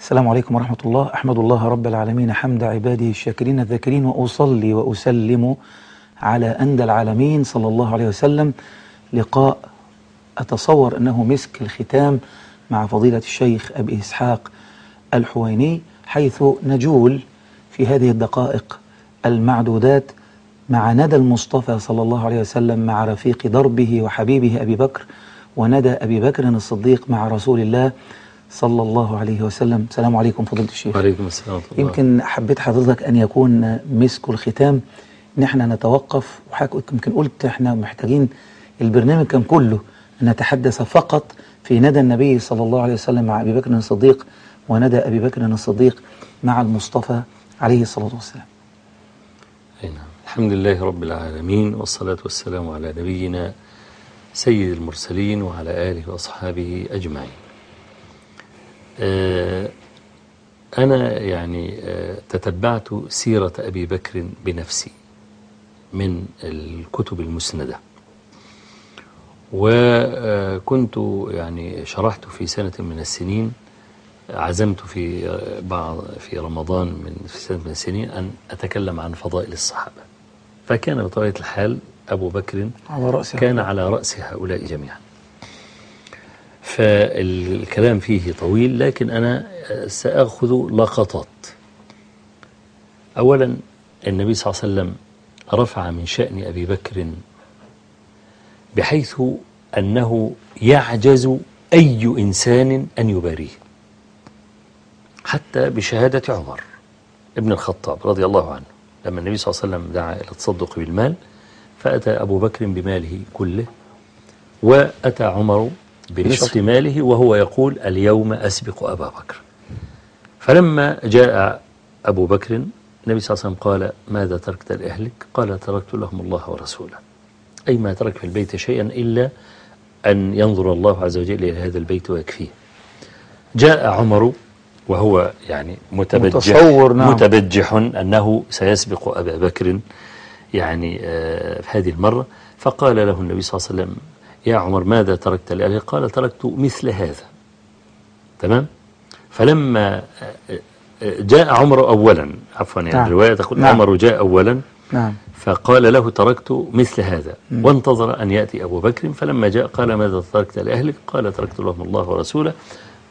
السلام عليكم ورحمة الله. أحمد الله رب العالمين. حمد عباده الشاكرين الذاكرين وأصلي وأسلم على أندى العالمين. صلى الله عليه وسلم. لقاء. أتصور أنه مسك الختام مع فضيلة الشيخ أبي إسحاق الحويني حيث نجول في هذه الدقائق المعدودات مع ندى المصطفى صلى الله عليه وسلم مع رفيق دربه وحبيبه أبي بكر وندى أبي بكر الصديق مع رسول الله صلى الله عليه وسلم. السلام عليكم فضيلة الشيخ. وعليكم السلام ورحمة الله. يمكن حبيت حضرتك أن يكون مسك الختام. إن إحنا نتوقف وحضرتك يمكن قلت إحنا محتاجين البرنامج كان كله أن نتحدث فقط في ندى النبي صلى الله عليه وسلم مع أبي بكر الصديق وندى أبي بكر الصديق مع المصطفى عليه الصلاة والسلام. أي نعم. الحمد لله رب العالمين والصلاة والسلام على نبينا سيد المرسلين وعلى آله وأصحابه أجمعين. أنا يعني آه، تتبعت سيرة أبي بكر بنفسي من الكتب المسندة. وكنت يعني شرحت في سنة من السنين عزمت في بعض في رمضان من في سنة من السنين أن أتكلم عن فضائل الصحابة. فكان بطبيعة الحال أبو بكر على رأس كان على رأس هؤلاء جميعا. فالكلام فيه طويل لكن أنا سأخذ لقطات. أولا النبي صلى الله عليه وسلم رفع من شأن أبي بكر بحيث أنه يعجز أي إنسان أن يباريه حتى بشهادة عمر ابن الخطاب رضي الله عنه. لما النبي صلى الله عليه وسلم دعا إلى التصدق بالمال فأتى أبو بكر بماله كله وأتى عمر بنصف ماله وهو يقول اليوم أسبق أبا بكر. فلما جاء أبو بكر النبي صلى الله عليه وسلم قال ماذا تركت لأهلك؟ قال تركت لهم الله ورسوله. أي ما ترك في البيت شيئا إلا أن ينظر الله عز وجل إلى هذا البيت ويكفيه. جاء عمر وهو يعني متبجح, متصور نعم. متبجح أنه سيسبق أبا بكر يعني آه في هذه المرة. فقال له النبي صلى الله عليه وسلم يا عمر ماذا تركت؟ لأهلك قال تركت مثل هذا. تمام؟ فلما جاء عمر أولا. عفوا يعني نعم. الرواية تقول نعم. عمر جاء أولا. نعم. فقال له تركت مثل هذا. وانتظر أن يأتي أبو بكر. فلما جاء قال ماذا تركت لأهلك؟ قال تركت لهم الله ورسوله.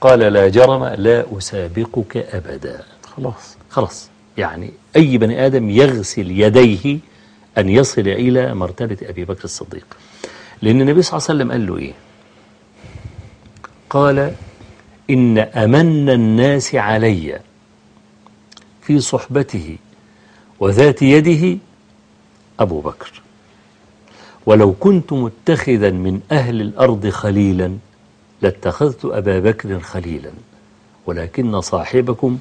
قال لا جرم لا أسابقك أبدا. خلاص. خلاص. يعني أي بني آدم يغسل يديه أن يصل إلى مرتبة أبي بكر الصديق. لأن النبي صلى الله عليه وسلم قال له إيه؟ قال إن أمن الناس علي في صحبته وذات يده أبو بكر. ولو كنت متخذا من أهل الأرض خليلا لاتخذت أبا بكر خليلا ولكن صاحبكم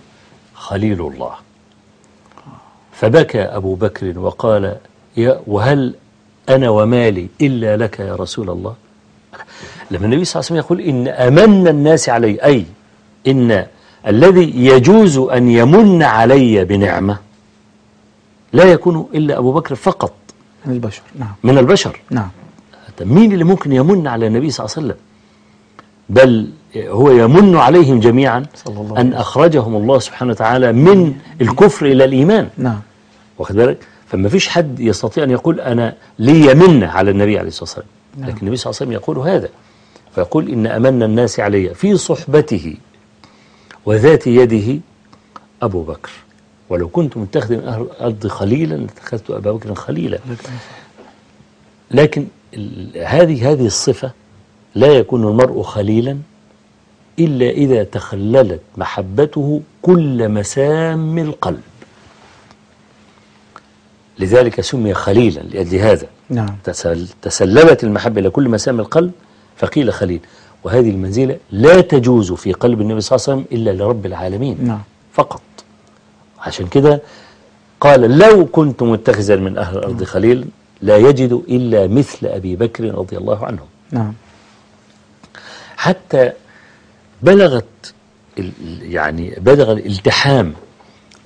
خليل الله. فبكى أبو بكر وقال يا وهل أنا ومالي إلا لك يا رسول الله. لما النبي صلى الله عليه وسلم يقول إن أمن الناس علي أي إن الذي يجوز أن يمن علي بنعمة لا يكون إلا أبو بكر فقط. من البشر نعم. من البشر. نعم. مين اللي ممكن يمن على النبي صلى الله عليه وسلم؟ بل هو يمن عليهم جميعا صلى الله عليه أن أخرجهم الله سبحانه وتعالى من الكفر إلى الإيمان. نعم. واخد بالك؟ فما فيش حد يستطيع أن يقول أنا لي منة على النبي عليه الصلاة والسلام. نعم. لكن النبي صلى الله عليه وسلم يقول هذا فيقول إن أمن الناس علي في صحبته وذات يده أبو بكر. ولو كنت متخذ من أهل الأرض خليلا لاتخذت أبا بكر خليلا. لكن هذه هذه الصفة لا يكون المرء خليلا إلا إذا تخللت محبته كل مسام القلب. لذلك سمي خليلا لأجل هذا. نعم. تسل- تسلبت المحبة إلى كل مسام القلب فقيل خليل. وهذه المنزلة لا تجوز في قلب النبي صلى الله عليه وسلم إلا لرب العالمين. نعم. فقط. عشان كده قال لو كنت متخذا من أهل الأرض خليل لا يجد إلا مثل أبي بكر رضي الله عنه نعم. حتى بلغت يعني بلغ الالتحام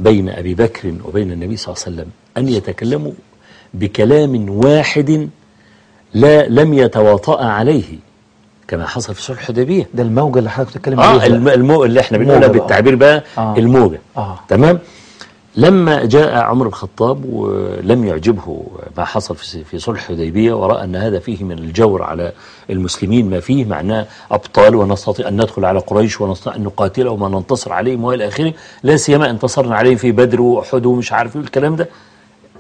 بين أبي بكر وبين النبي صلى الله عليه وسلم أن يتكلموا بكلام واحد لا لم يتواطأ عليه كما حصل في صلح الحديبية ده الموجة اللي حضرتك بتتكلم آه عليها الم- المو اللي إحنا بنقولها. بالتعبير بقى آه. الموجة آه. تمام لما جاء عمر بن الخطاب ولم يعجبه ما حصل في في صلح الحديبية ورأى أن هذا فيه من الجور على المسلمين ما فيه معناه أبطال ونستطيع أن ندخل على قريش ونستطيع أن نقاتلهم وننتصر عليهم وإلى آخره لا سيما انتصرنا عليهم في بدر وأحد ومش عارف إيه الكلام ده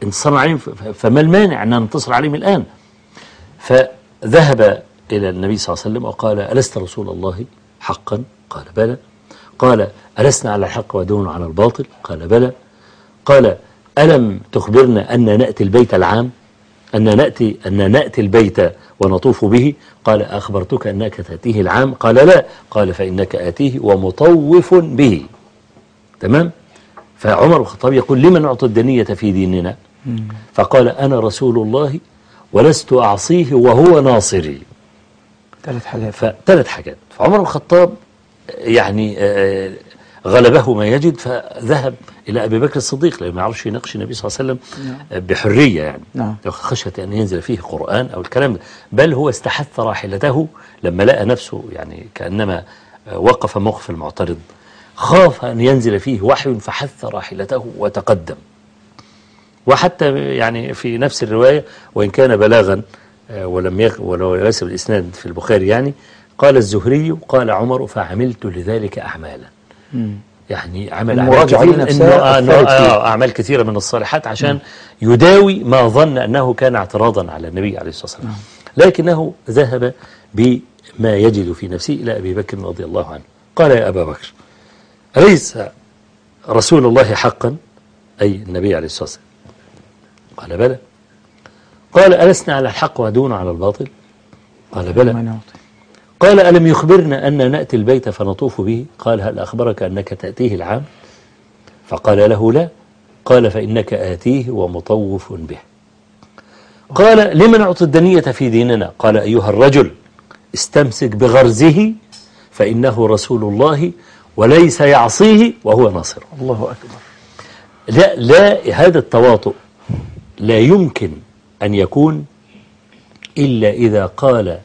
انتصرنا عليهم فما المانع أن ننتصر عليهم الآن. فذهب إلى النبي صلى الله عليه وسلم وقال ألست رسول الله حقا؟ قال بلى. قال ألسنا على الحق ودون على الباطل؟ قال بلى. قال ألم تخبرنا أن نأتي البيت العام؟ أن نأتي أن نأتي البيت ونطوف به؟ قال أخبرتك أنك تأتيه العام؟ قال لا. قال فإنك آتيه ومطوف به. تمام؟ فعمر الخطاب يقول لمن نعطي الدنية في ديننا؟ فقال أنا رسول الله ولست أعصيه وهو ناصري. ثلاث حاجات. فثلاث حاجات. فعمر بن الخطاب يعني آه، غلبه ما يجد فذهب إلى أبي بكر الصديق لأنه ما يعرفش يناقش النبي صلى الله عليه وسلم آه، بحرية يعني. نعم. خشية أن ينزل فيه قرآن أو الكلام ده. بل هو استحث راحلته لما لقى نفسه يعني كأنما آه، وقف موقف المعترض. خاف أن ينزل فيه وحي فحث راحلته وتقدم. وحتى يعني في نفس الرواية وإن كان بلاغا آه، ولم يك ولو ليس بالإسناد في البخاري يعني قال الزهري قال عمر فعملت لذلك أعمالا. يعني عمل أعمال كثيرة إنه آه فيه. آه أعمال كثيرة من الصالحات عشان يداوي ما ظن أنه كان اعتراضا على النبي عليه الصلاة والسلام. لكنه ذهب بما يجد في نفسه إلى أبي بكر رضي الله عنه. قال يا أبا بكر أليس رسول الله حقا؟ أي النبي عليه الصلاة والسلام. قال بلى. قال ألسنا على الحق ودون على الباطل؟ قال بلى. قال ألم يخبرنا أن نأتي البيت فنطوف به؟ قال هل أخبرك أنك تأتيه العام؟ فقال له لا. قال فإنك آتيه ومطوف به. قال لمن نعطي الدنية في ديننا؟ قال أيها الرجل استمسك بغرزه فإنه رسول الله وليس يعصيه وهو ناصره الله أكبر. لا لا هذا التواطؤ لا يمكن أن يكون إلا إذا قال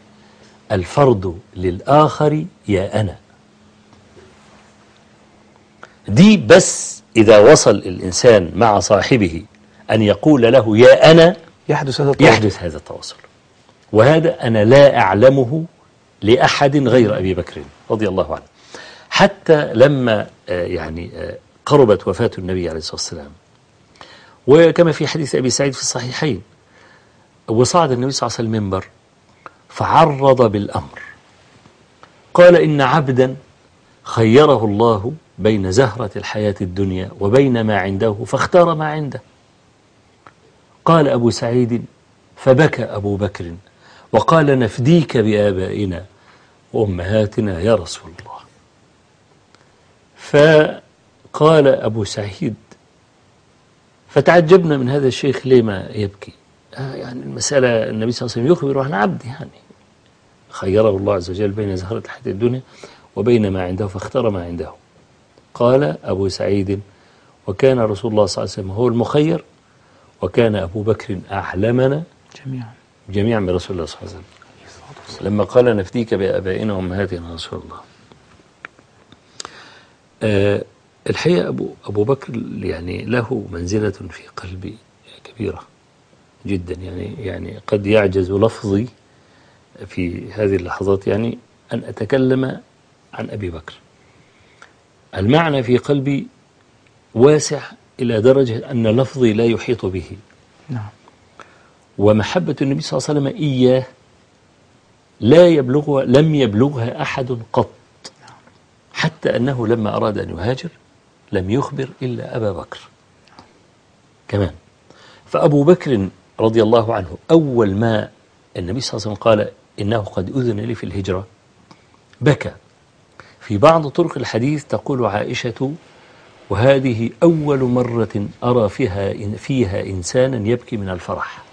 الفرد للآخر يا أنا. دي بس إذا وصل الإنسان مع صاحبه أن يقول له يا أنا يحدث هذا التواصل. يحدث هذا التواصل. وهذا أنا لا أعلمه لأحد غير أبي بكر رضي الله عنه. حتى لما آه، يعني آه، قربت وفاة النبي عليه الصلاة والسلام وكما في حديث أبي سعيد في الصحيحين وصعد النبي صلى الله عليه وسلم المنبر فعرض بالأمر. قال إن عبدا خيره الله بين زهرة الحياة الدنيا وبين ما عنده فاختار ما عنده. قال أبو سعيد فبكى أبو بكر وقال نفديك بآبائنا وأمهاتنا يا رسول الله. فقال أبو سعيد فتعجبنا من هذا الشيخ ليه ما يبكي؟ آه يعني المسألة النبي صلى الله عليه وسلم يخبر عن عبد يعني. خيره الله عز وجل بين زهرة الحياة الدنيا وبين ما عنده فاختار ما عنده. قال أبو سعيد وكان رسول الله صلى الله عليه وسلم هو المخير وكان أبو بكر أعلمنا جميعا. جميعا برسول الله صلى الله عليه وسلم. لما قال نفديك بآبائنا وأمهاتنا يا رسول الله. آه الحقيقة أبو, أبو بكر يعني له منزلة في قلبي كبيرة جدا. يعني يعني قد يعجز لفظي في هذه اللحظات. يعني أن أتكلم عن أبي بكر. المعنى في قلبي واسع إلى درجة أن لفظي لا يحيط به. نعم. ومحبة النبي صلى الله عليه وسلم إياه لا يبلغها لم يبلغها أحد قط. حتى أنه لما أراد أن يهاجر لم يخبر إلا أبا بكر. كمان. فأبو بكر رضي الله عنه أول ما النبي صلى الله عليه وسلم قال إنه قد أذن لي في الهجرة بكى. في بعض طرق الحديث تقول عائشة وهذه أول مرة أرى فيها فيها إنسانا يبكي من الفرح.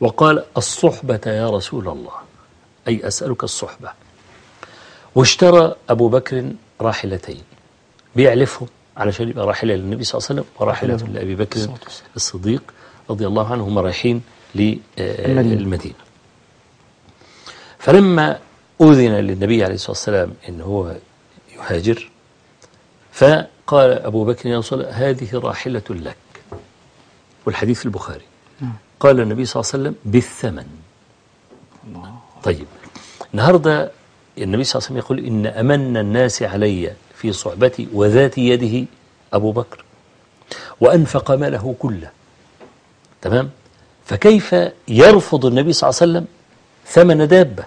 وقال الصحبة يا رسول الله. أي أسألك الصحبة. واشترى أبو بكر راحلتين. بيعلفهم علشان يبقى راحلة للنبي صلى الله عليه وسلم وراحلة لأبي بكر. الصديق رضي الله عنه هم رايحين. للمدينة فلما أذن للنبي عليه الصلاة والسلام إن هو يهاجر فقال أبو بكر يا رسول الله هذه راحلة لك. والحديث في البخاري. نعم. قال النبي صلى الله عليه وسلم بالثمن. طيب. النهاردة النبي صلى الله عليه وسلم يقول إن أمن الناس علي. في صحبتي وذات يده أبو بكر وأنفق ماله كله. تمام؟ فكيف يرفض النبي صلى الله عليه وسلم ثمن دابة؟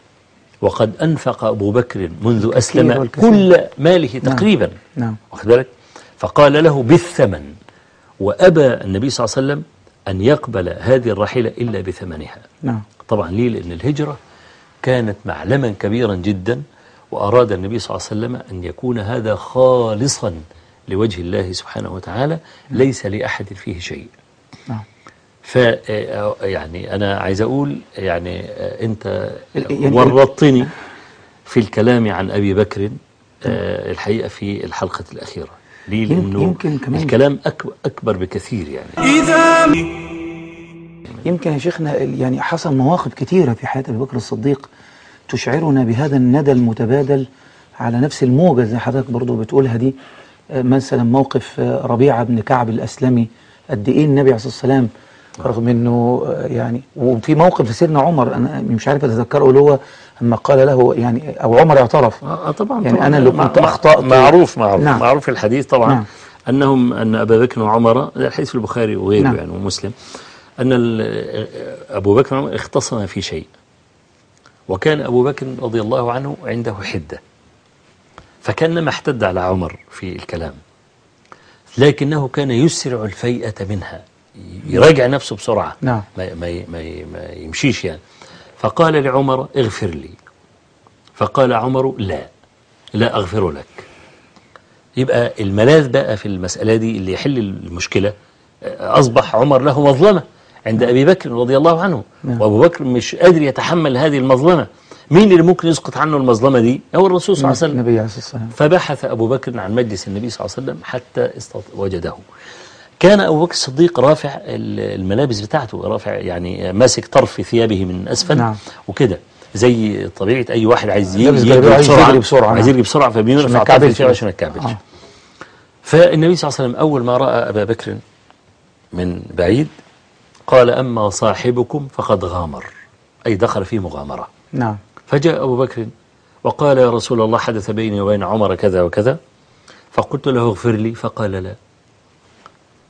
وقد أنفق أبو بكر منذ أسلم. كل ماله تقريبا. نعم. واخد بالك؟ فقال له بالثمن. وأبى النبي صلى الله عليه وسلم أن يقبل هذه الرحلة إلا بثمنها. نعم. طبعا ليه؟ لأن الهجرة كانت معلما كبيرا جدا وأراد النبي صلى الله عليه وسلم أن يكون هذا خالصا لوجه الله سبحانه وتعالى ليس لأحد فيه شيء. نعم. ف يعني أنا عايز أقول يعني آه، أنت يعني- ورطتني في الكلام عن أبي بكر آه، الحقيقة في الحلقة الأخيرة. ليه؟ لأنه يمكن كمان- الكلام أك- أكبر بكثير يعني. يمكن يا شيخنا ال- يعني حصل مواقف كثيرة في حياة أبي بكر الصديق. تشعرنا بهذا الندى المتبادل على نفس الموجة زي حضرتك برضو بتقولها دي آه، مثلا موقف آه، ربيعة بن كعب الأسلمي قد إيه النبي عليه الصلاة والسلام رغم إنه آه، يعني وفي موقف لسيدنا عمر أنا مش عارف أتذكره اللي هو لما قال له يعني أو عمر اعترف آه طبعا يعني طبعاً. أنا اللي كنت أخطأت. معروف معروف نعم. معروف في الحديث طبعا نعم. أنهم أن أبا بكر وعمر الحديث في البخاري وغيره نعم. يعني ومسلم أن ال- أبو بكر وعمر اختصما في شيء وكان أبو بكر رضي الله عنه عنده حدة. فكان ما احتد على عمر في الكلام لكنه كان يسرع الفيئة منها يراجع نفسه بسرعة نعم. ما, ما, ما, ما يمشيش يعني. فقال لعمر اغفر لي. فقال عمر لا لا أغفر لك. يبقى الملاذ بقى في المسألة دي اللي يحل المشكلة أصبح عمر له مظلمة. عند أبي بكر رضي الله عنه نعم. وأبو بكر مش قادر يتحمل هذه المظلمة مين اللي ممكن يسقط عنه المظلمة دي هو الرسول صلى الله عليه وسلم النبي عليه الصلاة والسلام فبحث أبو بكر عن مجلس النبي صلى الله عليه وسلم حتى وجده كان أبو بكر الصديق رافع ال- الملابس بتاعته رافع يعني ماسك طرف ثيابه من أسفل نعم. وكده زي طبيعة أي واحد عايز يجري بسرعة عايز. يجري بسرعة فبيرفع طرف. عشان يتكعبلش آه. فالنبي صلى الله عليه وسلم أول ما رأى أبا بكر من بعيد قال أما صاحبكم فقد غامر. أي دخل في مغامرة. نعم. فجاء أبو بكر وقال يا رسول الله حدث بيني وبين عمر كذا وكذا. فقلت له اغفر لي. فقال لا.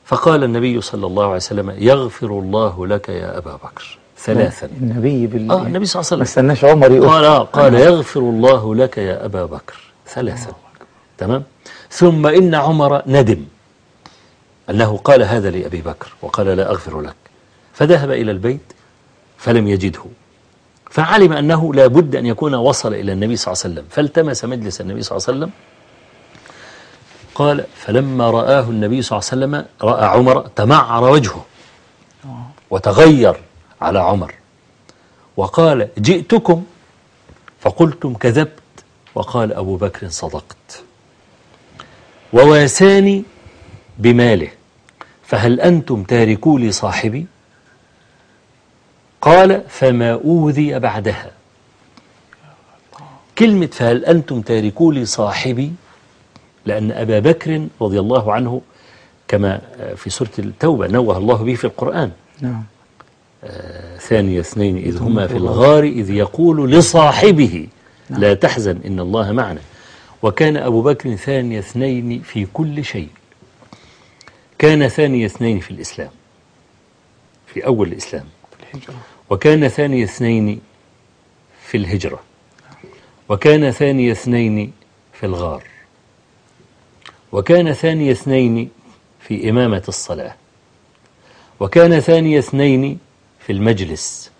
فقال النبي صلى الله عليه وسلم يغفر الله لك يا أبا بكر. ثلاثا. النبي بال آه النبي صلى الله عليه ما وسلم استناش عمر يقول. قال آه قال يغفر الله لك يا أبا بكر. ثلاثا. تمام؟ ثم إن عمر ندم. أنه قال هذا لأبي بكر وقال لا أغفر لك. فذهب إلى البيت فلم يجده فعلم أنه لا بد أن يكون وصل إلى النبي صلى الله عليه وسلم فالتمس مجلس النبي صلى الله عليه وسلم قال فلما رآه النبي صلى الله عليه وسلم رأى عمر تمعر وجهه وتغير على عمر وقال جئتكم؟ فقلتم كذبت. وقال أبو بكر صدقت. وواساني بماله فهل أنتم تاركوا لي صاحبي قال فما أوذي بعدها. كلمة فهل أنتم تاركوا لي صاحبي؟ لأن أبا بكر رضي الله عنه كما في سورة التوبة نوه الله به في القرآن. نعم. ثاني اثنين إذ هما في الغار إذ يقول لصاحبه لا تحزن إن الله معنا. وكان أبو بكر ثاني اثنين في كل شيء. كان ثاني اثنين في الإسلام في أول الإسلام. الهجرة وكان ثاني اثنين في الهجرة وكان ثاني اثنين في الغار وكان ثاني اثنين في إمامة الصلاة وكان ثاني اثنين في المجلس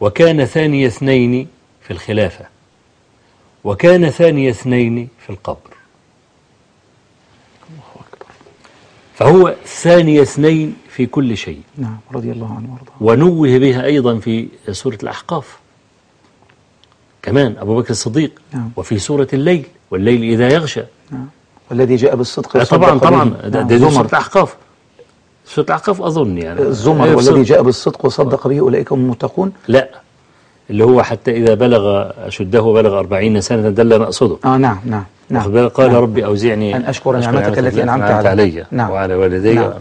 وكان ثاني اثنين في الخلافة وكان ثاني اثنين في القبر. فهو ثاني اثنين في كل شيء. نعم رضي الله عنه وارضاه. ونوه بها أيضا في سورة الأحقاف. كمان أبو بكر الصديق. نعم. وفي سورة الليل والليل إذا يغشى. نعم. والذي جاء بالصدق آه، طبعا طبعا. نعم. ده دي سورة الأحقاف. سورة الأحقاف أظن يعني. الزمر آه، والذي سورة- جاء بالصدق وصدق به أولئك هم المتقون. لا. اللي هو حتى إذا بلغ أشده وبلغ أربعين سنة ده اللي أنا أقصده. آه نعم نعم نعم؟ قال نعم. ربي أوزعني أن أشكر نعمتك التي أنعمت علي, علي. نعم. وعلى والدي. نعم.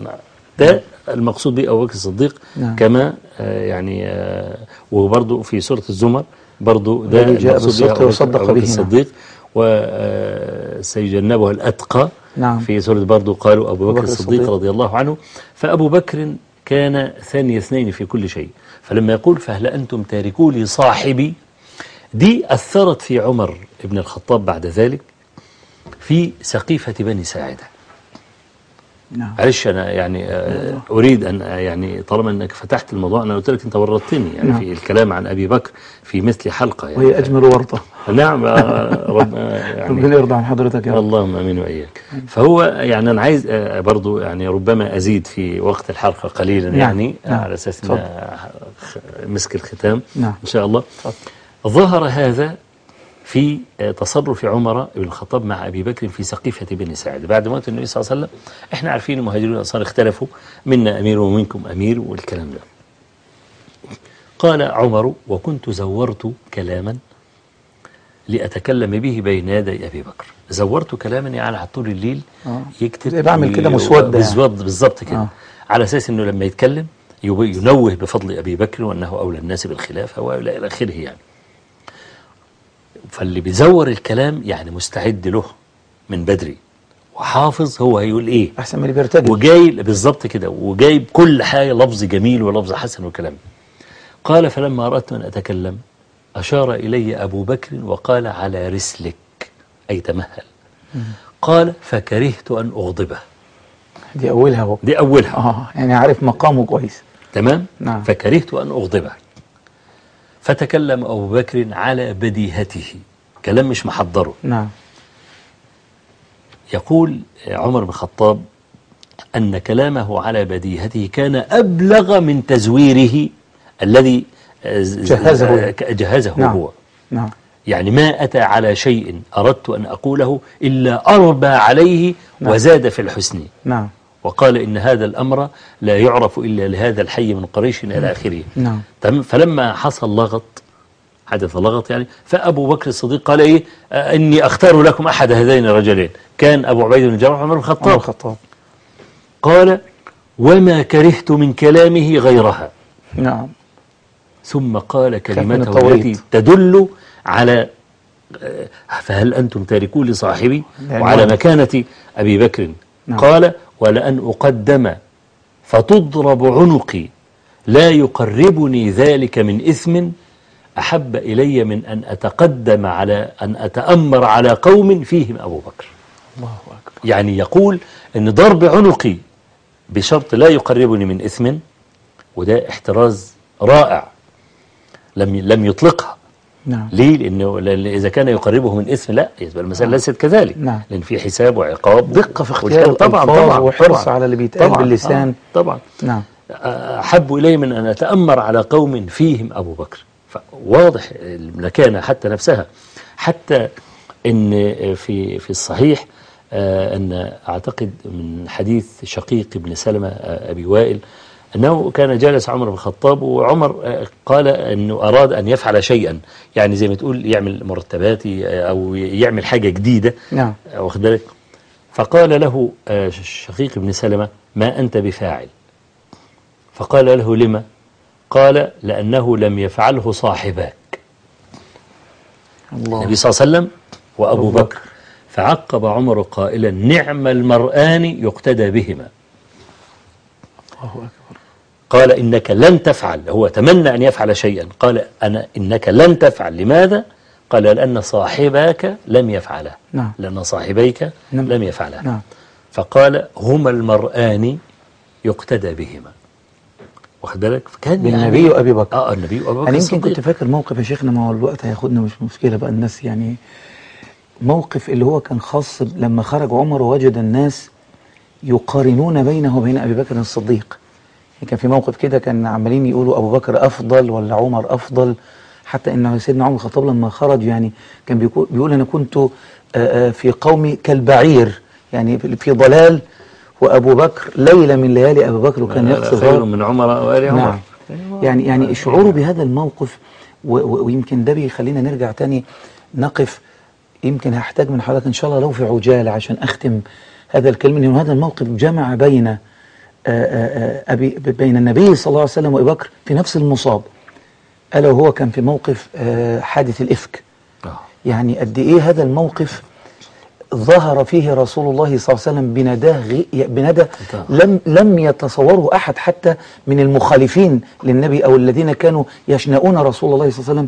ده المقصود به أبو بكر الصديق نعم. كما آه، يعني آه، وبرضه في سورة الزمر برضه ده جاء المقصود به بالصدق أبو بكر- وصدق به،. الصديق وسيجنبها الأتقى نعم. في سورة برضه قالوا أبو بكر الصديق. رضي الله عنه فأبو بكر كان ثاني اثنين في كل شيء فلما يقول فهل أنتم تاركوا لي صاحبي دي أثرت في عمر بن الخطاب بعد ذلك في سقيفة بني ساعدة نعم معلش أنا يعني آه، أريد أن آه، يعني طالما أنك فتحت الموضوع أنا قلت لك أنت ورطتني يعني نعم. في الكلام عن أبي بكر في مثل حلقة يعني وهي أجمل ورطة نعم آه، رب آه، يعني ربنا يرضى عن حضرتك يا رب اللهم آمين وإياك فهو يعني أنا عايز برضو يعني ربما أزيد في وقت الحلقة قليلا نعم، يعني نعم. على أساس. إن مسك الختام نعم. إن شاء الله. ظهر هذا في آه، تصرف عمر بن الخطاب مع أبي بكر في سقيفة بني ساعد بعد موت النبي صلى الله عليه وسلم إحنا عارفين المهاجرون والانصار اختلفوا منا أمير ومنكم أمير والكلام ده قال عمر وكنت زورت كلاما لأتكلم به بين يدي أبي بكر زورت كلاما يعني على طول الليل آه. يكتب زي بعمل كده مسودة يعني. بالظبط بالظبط كده آه. على أساس أنه لما يتكلم ينوه بفضل أبي بكر وأنه أولى الناس بالخلافة وإلى إلى آخره يعني فاللي بيزور الكلام يعني مستعد له من بدري. وحافظ هو هيقول إيه؟ أحسن من اللي بيرتجل. وجاي بالظبط كده وجايب كل حاجة لفظ جميل ولفظ حسن وكلام. قال فلما أردت أن أتكلم أشار إلي أبو بكر وقال على رسلك. أي تمهل. قال فكرهت أن أغضبه. دي أولها هو دي أولها. آه يعني عارف مقامه كويس. تمام؟ نعم. فكرهت أن أغضبه. فتكلم أبو بكر على بديهته. كلام مش محضره. نعم. يقول عمر بن الخطاب أن كلامه على بديهته كان أبلغ من تزويره الذي جهزه. جهزه نعم. هو. نعم. يعني ما أتى على شيء أردت أن أقوله إلا أربى عليه نعم. وزاد في الحسن. نعم. وقال إن هذا الأمر لا يعرف إلا لهذا الحي من قريش إلى آخره. نعم. تمام فلما حصل لغط حدث لغط يعني فأبو بكر الصديق قال إيه؟ آه، إني أختار لكم أحد هذين الرجلين. كان أبو عبيد بن الجراح وعمر بن عمر الخطاب الخطاب. قال وما كرهت من كلامه غيرها. نعم. ثم قال كلمته. التي تدل على آه، فهل أنتم تاركون لصاحبي وعلى. مكانة أبي بكر؟ نعم. قال ولأن أقدم فتضرب عنقي لا يقربني ذلك من إثم أحب إلي من أن أتقدم على أن أتأمر على قوم فيهم أبو بكر. الله أكبر. يعني يقول أن ضرب عنقي بشرط لا يقربني من إثم وده احتراز رائع لم لم يطلقها. نعم. ليه؟ لأنه لأن إذا كان يقربه من إثم لا يبقى المسألة ليست كذلك. نعم. لأن في حساب وعقاب دقة في اختيار طبعا طبعا. وحرص على اللي بيتقال باللسان. آه، طبعا. نعم. أحب إلي من أن أتأمر على قوم فيهم أبو بكر. واضح المكانة حتى نفسها. حتى إن في في الصحيح آه، أن أعتقد من حديث شقيق بن سلمة آه، أبي وائل أنه كان جالس عمر بن الخطاب وعمر آه، قال أنه أراد أن يفعل شيئا. يعني زي ما تقول يعمل مرتبات آه، أو يعمل حاجة جديدة. نعم. آه، واخد بالك؟ فقال له شقيق بن سلمة ما أنت بفاعل. فقال له لما قال لأنه لم يفعله صاحباك. الله. النبي صلى الله عليه وسلم وأبو بكر. فعقب عمر قائلا نعم المرآن يقتدى بهما. الله أكبر. قال إنك لن تفعل هو تمنى أن يفعل شيئا قال أنا إنك لن تفعل. لماذا؟ قال لأن صاحبك لم يفعله نعم. لأن صاحبيك نعم. لم يفعله نعم. فقال هما المرآن يقتدى بهما. واخد بالك؟ فكان بالنبي يعني وأبي بكر. آه النبي وابو بكر أنا يمكن. كنت فاكر موقف يا شيخنا ما هو الوقت هياخدنا مش مشكلة بقى الناس يعني. موقف اللي هو كان خاص لما خرج عمر ووجد الناس يقارنون بينه وبين أبي بكر الصديق. يعني كان في موقف كده كان عمالين يقولوا أبو بكر أفضل ولا عمر أفضل حتى إن سيدنا عمر الخطاب لما خرج يعني كان بيقول, أنا كنت في قومي كالبعير يعني في ضلال وأبو بكر ليلة من ليالي أبو بكر وكان يقصد خير من عمر وآل عمر. نعم. يعني يعني شعوره بهذا الموقف ويمكن ده بيخلينا نرجع تاني نقف. يمكن هحتاج من حضرتك إن شاء الله لو في عجالة عشان أختم هذا الكلام لأن هذا الموقف جمع بين أبي بين النبي صلى الله عليه وسلم وأبي بكر في نفس المصاب ألا وهو كان في موقف آه، حادث الإفك آه. يعني قد إيه هذا الموقف ظهر فيه رسول الله صلى الله عليه وسلم بنداه بندى. لم لم يتصوره أحد حتى من المخالفين للنبي أو الذين كانوا يشنؤون رسول الله صلى الله عليه وسلم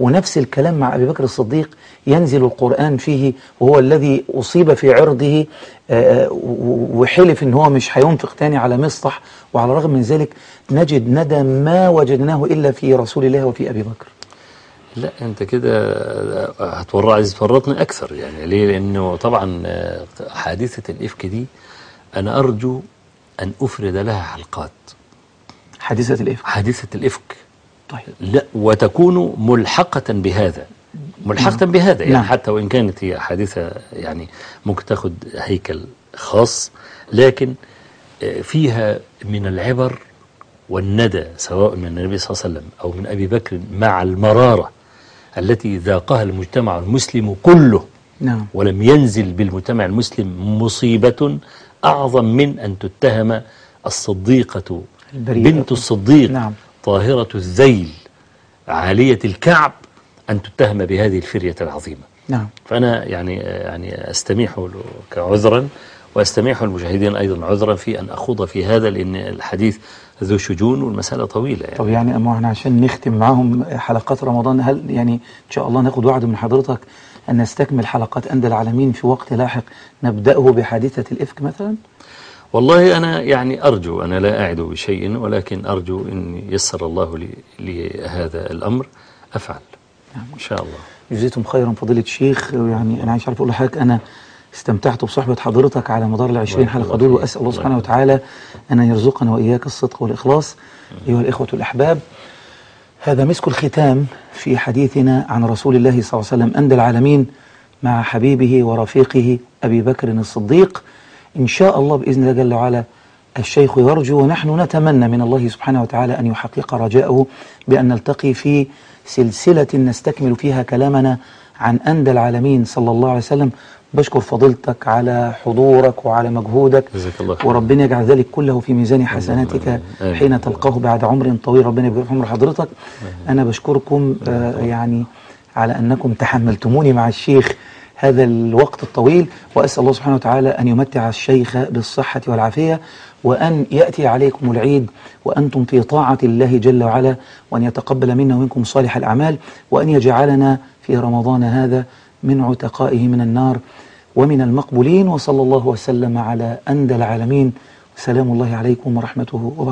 ونفس الكلام مع أبي بكر الصديق ينزل القرآن فيه وهو الذي أصيب في عرضه آه، و- وحلف إن هو مش هينفق تاني على مصطح وعلى الرغم من ذلك نجد ندى ما وجدناه إلا في رسول الله وفي أبي بكر لا انت كده هتورع عايز تورطني أكثر يعني. ليه؟ لأنه طبعا آه، حادثه الإفك دي أنا أرجو أن أفرد لها حلقات. حادثه الإفك. حادثه الإفك. طيب. لا وتكون ملحقة بهذا. ملحقة بهذا يعني نعم. حتى وإن كانت هي حادثه يعني ممكن تاخد هيكل خاص لكن آه، فيها من العبر والندى سواء من النبي صلى الله عليه وسلم أو من أبي بكر مع المرارة. التي ذاقها المجتمع المسلم كله نعم ولم ينزل بالمجتمع المسلم مصيبة أعظم من أن تتهم الصديقة البريئة. بنت الصديق نعم. طاهرة الذيل عالية الكعب أن تتهم بهذه الفرية العظيمة نعم فأنا يعني يعني أستميح كعذرا وأستميح المشاهدين أيضا عذرا في أن أخوض في هذا لأن الحديث ذو شجون والمسألة طويلة يعني. طب يعني أما إحنا عشان نختم معاهم حلقات رمضان هل يعني إن شاء الله ناخد وعد من حضرتك أن نستكمل حلقات أندى العالمين في وقت لاحق نبدأه بحادثة الإفك مثلا؟ والله أنا يعني أرجو أنا لا أعد بشيء ولكن أرجو إن يسر الله لي, لي هذا الأمر. أفعل. إن شاء الله. جزيتم خيرا فضيلة الشيخ. يعني أنا عايز أعرف أقول لحضرتك أنا استمتعت بصحبة حضرتك على مدار العشرين حلقة دول. وأسأل الله سبحانه. وتعالى أن يرزقنا وإياك الصدق والإخلاص أيها الإخوة الأحباب هذا مسك الختام في حديثنا عن رسول الله صلى الله عليه وسلم أندى العالمين مع حبيبه ورفيقه أبي بكر الصديق إن شاء الله بإذن الله جل وعلا الشيخ يرجو ونحن نتمنى من الله سبحانه وتعالى أن يحقق رجاءه بأن نلتقي في سلسلة نستكمل فيها كلامنا عن أندى العالمين صلى الله عليه وسلم بشكر فضيلتك على حضورك وعلى مجهودك. جزاك الله خير. وربنا يجعل ذلك كله في ميزان حسناتك. حين تلقاه بعد عمر طويل. ربنا يبارك عمر حضرتك. أنا بشكركم آه يعني على أنكم تحملتموني مع الشيخ هذا الوقت الطويل. وأسأل الله سبحانه وتعالى أن يمتع الشيخ بالصحة والعافية وأن يأتي عليكم العيد وأنتم في طاعة الله جل وعلا وأن يتقبل منا ومنكم صالح الأعمال وأن يجعلنا في رمضان هذا من عتقائه من النار ومن المقبولين وصلى الله وسلم على أندى العالمين. سلام الله عليكم ورحمته وبركاته.